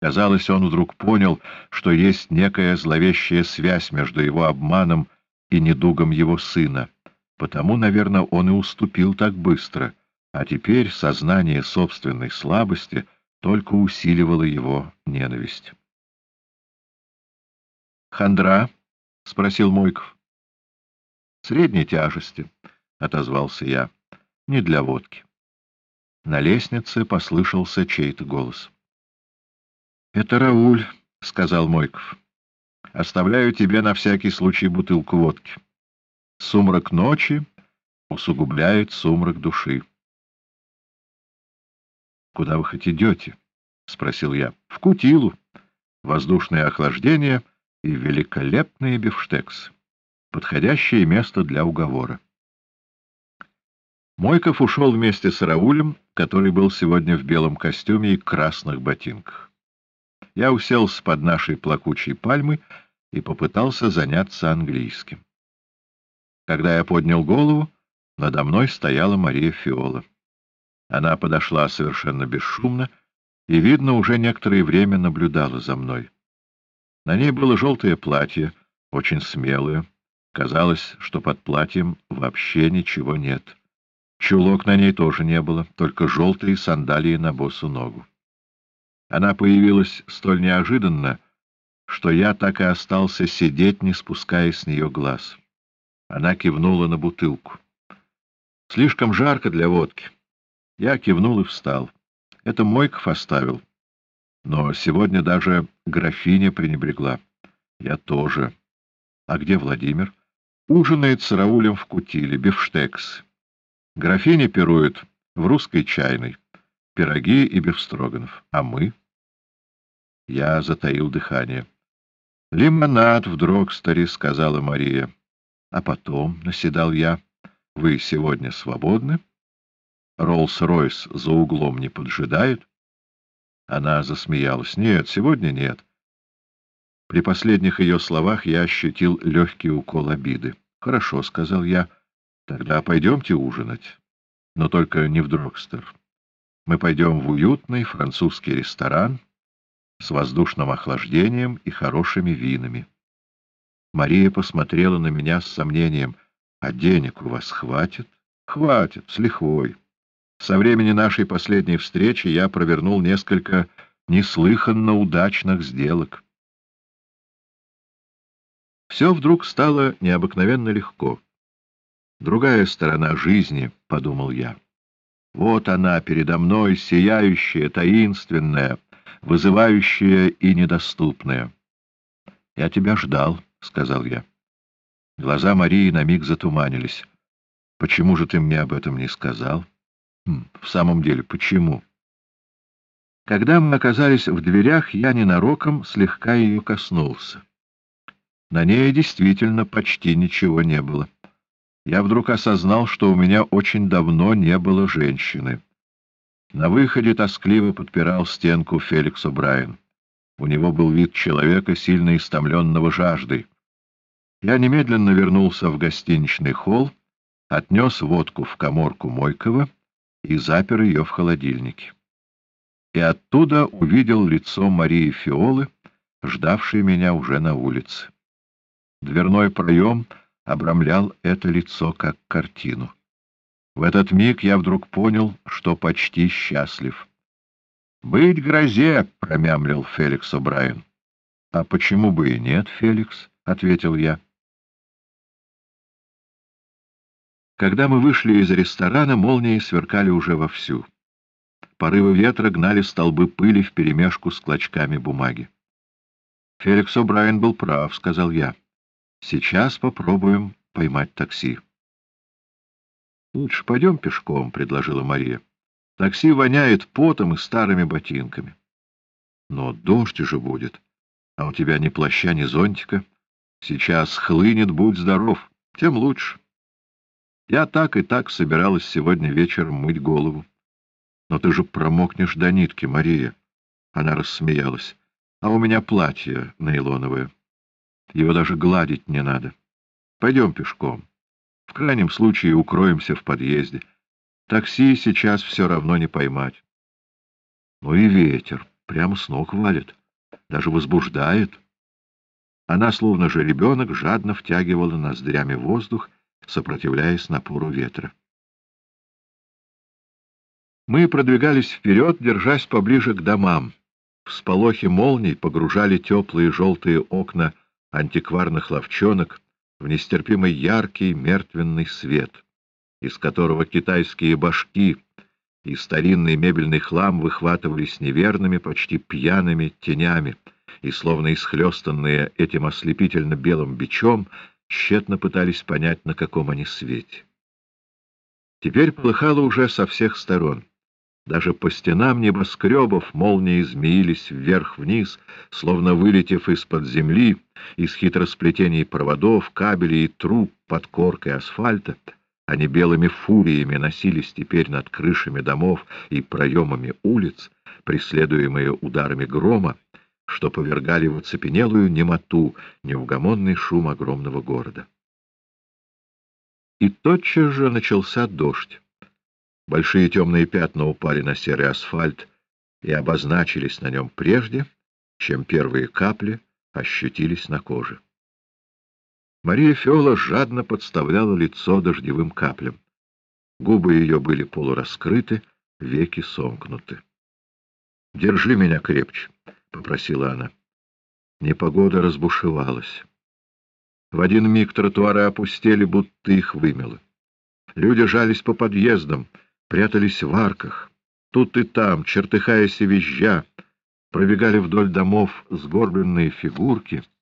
Казалось, он вдруг понял, что есть некая зловещая связь между его обманом и недугом его сына. Потому, наверное, он и уступил так быстро, а теперь сознание собственной слабости только усиливало его ненависть. «Хандра?» — спросил Мойков. «Средней тяжести», — отозвался я, — «не для водки». На лестнице послышался чей-то голос. — Это Рауль, — сказал Мойков. — Оставляю тебе на всякий случай бутылку водки. Сумрак ночи усугубляет сумрак души. — Куда вы хоть идете? — спросил я. — В Кутилу. Воздушное охлаждение и великолепные бифштексы. Подходящее место для уговора. Мойков ушел вместе с Раулем, который был сегодня в белом костюме и красных ботинках я уселся под нашей плакучей пальмой и попытался заняться английским. Когда я поднял голову, надо мной стояла Мария Фиола. Она подошла совершенно бесшумно и, видно, уже некоторое время наблюдала за мной. На ней было желтое платье, очень смелое. Казалось, что под платьем вообще ничего нет. Чулок на ней тоже не было, только желтые сандалии на босу ногу. Она появилась столь неожиданно, что я так и остался сидеть, не спуская с нее глаз. Она кивнула на бутылку. Слишком жарко для водки. Я кивнул и встал. Это Мойков оставил. Но сегодня даже графиня пренебрегла. Я тоже. А где Владимир? Ужинает с Раулем в кутиле, бифштекс. Графиня пирует в русской чайной. Пироги и бифстроганов. А мы? Я затаил дыхание. — Лимонад в Дрогстере, — сказала Мария. — А потом, — наседал я, — вы сегодня свободны? Роллс-Ройс за углом не поджидает? Она засмеялась. — Нет, сегодня нет. При последних ее словах я ощутил легкий укол обиды. — Хорошо, — сказал я, — тогда пойдемте ужинать. Но только не в Дрогстер. Мы пойдем в уютный французский ресторан — с воздушным охлаждением и хорошими винами. Мария посмотрела на меня с сомнением. — А денег у вас хватит? — Хватит, с лихвой. Со времени нашей последней встречи я провернул несколько неслыханно удачных сделок. Все вдруг стало необыкновенно легко. Другая сторона жизни, — подумал я. Вот она передо мной, сияющая, таинственная, — вызывающее и недоступное. — Я тебя ждал, — сказал я. Глаза Марии на миг затуманились. — Почему же ты мне об этом не сказал? Хм, — В самом деле, почему? Когда мы оказались в дверях, я ненароком слегка ее коснулся. На ней действительно почти ничего не было. Я вдруг осознал, что у меня очень давно не было женщины. На выходе тоскливо подпирал стенку Феликс О'Брайен. У него был вид человека, сильно истомленного жаждой. Я немедленно вернулся в гостиничный холл, отнес водку в коморку Мойкова и запер ее в холодильнике. И оттуда увидел лицо Марии Фиолы, ждавшей меня уже на улице. Дверной проем обрамлял это лицо как картину. В этот миг я вдруг понял, что почти счастлив. «Быть грозе!» — промямлил Феликс О'Брайен. «А почему бы и нет, Феликс?» — ответил я. Когда мы вышли из ресторана, молнии сверкали уже вовсю. Порывы ветра гнали столбы пыли вперемешку с клочками бумаги. «Феликс О'Брайен был прав», — сказал я. «Сейчас попробуем поймать такси». — Лучше пойдем пешком, — предложила Мария. — Такси воняет потом и старыми ботинками. — Но дождь же будет. А у тебя ни плаща, ни зонтика. Сейчас хлынет, будь здоров, тем лучше. Я так и так собиралась сегодня вечером мыть голову. Но ты же промокнешь до нитки, Мария. Она рассмеялась. А у меня платье нейлоновое. Его даже гладить не надо. Пойдем пешком. В крайнем случае укроемся в подъезде. Такси сейчас все равно не поймать. Ну и ветер, прямо с ног валит, даже возбуждает. Она, словно же ребенок, жадно втягивала ноздрями воздух, сопротивляясь напору ветра. Мы продвигались вперед, держась поближе к домам. В сполохе молний погружали теплые желтые окна антикварных ловчонок в нестерпимый яркий мертвенный свет, из которого китайские башки и старинный мебельный хлам выхватывались неверными, почти пьяными тенями, и, словно исхлестанные этим ослепительно белым бичом, тщетно пытались понять, на каком они свете. Теперь полыхало уже со всех сторон. Даже по стенам небоскребов молнии змеились вверх-вниз, словно вылетев из-под земли, из хитросплетений проводов, кабелей и труб под коркой асфальта. Они белыми фуриями носились теперь над крышами домов и проемами улиц, преследуемые ударами грома, что повергали в оцепенелую немоту неугомонный шум огромного города. И тотчас же начался дождь. Большие темные пятна упали на серый асфальт и обозначились на нем прежде, чем первые капли ощутились на коже. Мария Феола жадно подставляла лицо дождевым каплям. Губы ее были полураскрыты, веки сомкнуты. — Держи меня крепче, — попросила она. Непогода разбушевалась. В один миг тротуары опустели, будто их вымело. Люди жались по подъездам, прятались в арках. Тут и там, чертыхаясь и визжа, пробегали вдоль домов сгорбленные фигурки —